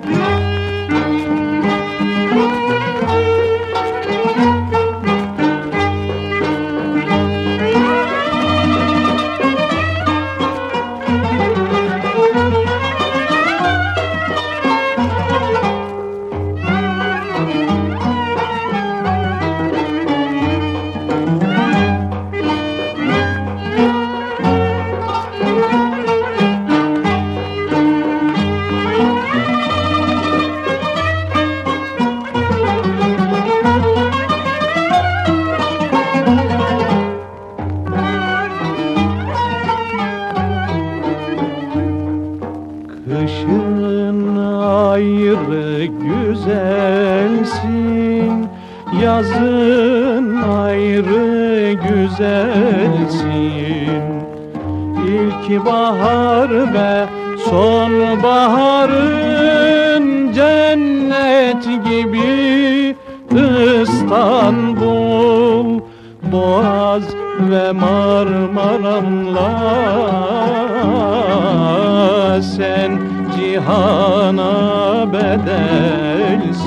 Yeah. Kışın ayrı güzelsin Yazın ayrı güzelsin. İlk bahar ve sonbaharın cennet gibi İstanbul Boğaz ve Marmaram'la sen cihana bedelsin.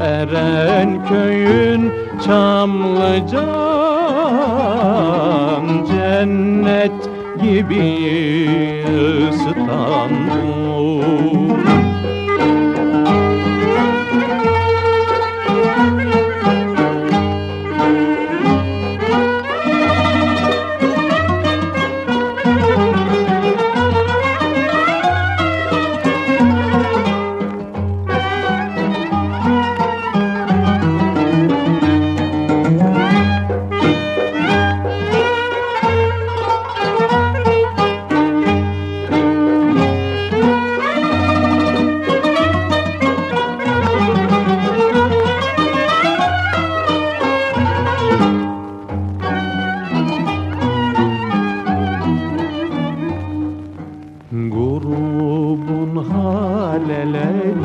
Erenköy'ün Çamlıcan cennet gibi İstanbul Grubun halelenir.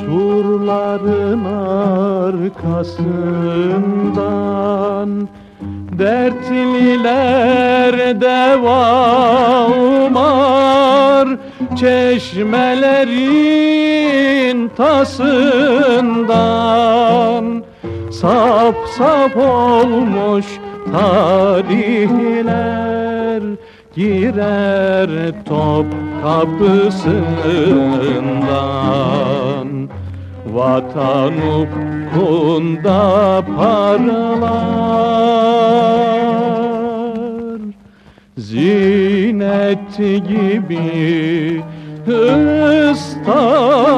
Surların arkasından Dertliler deva umar Çeşmelerin tasından Sap sap olmuş tarihler Girer top kapısından. Vatan ufkunda parlar Zinet gibi İstanbul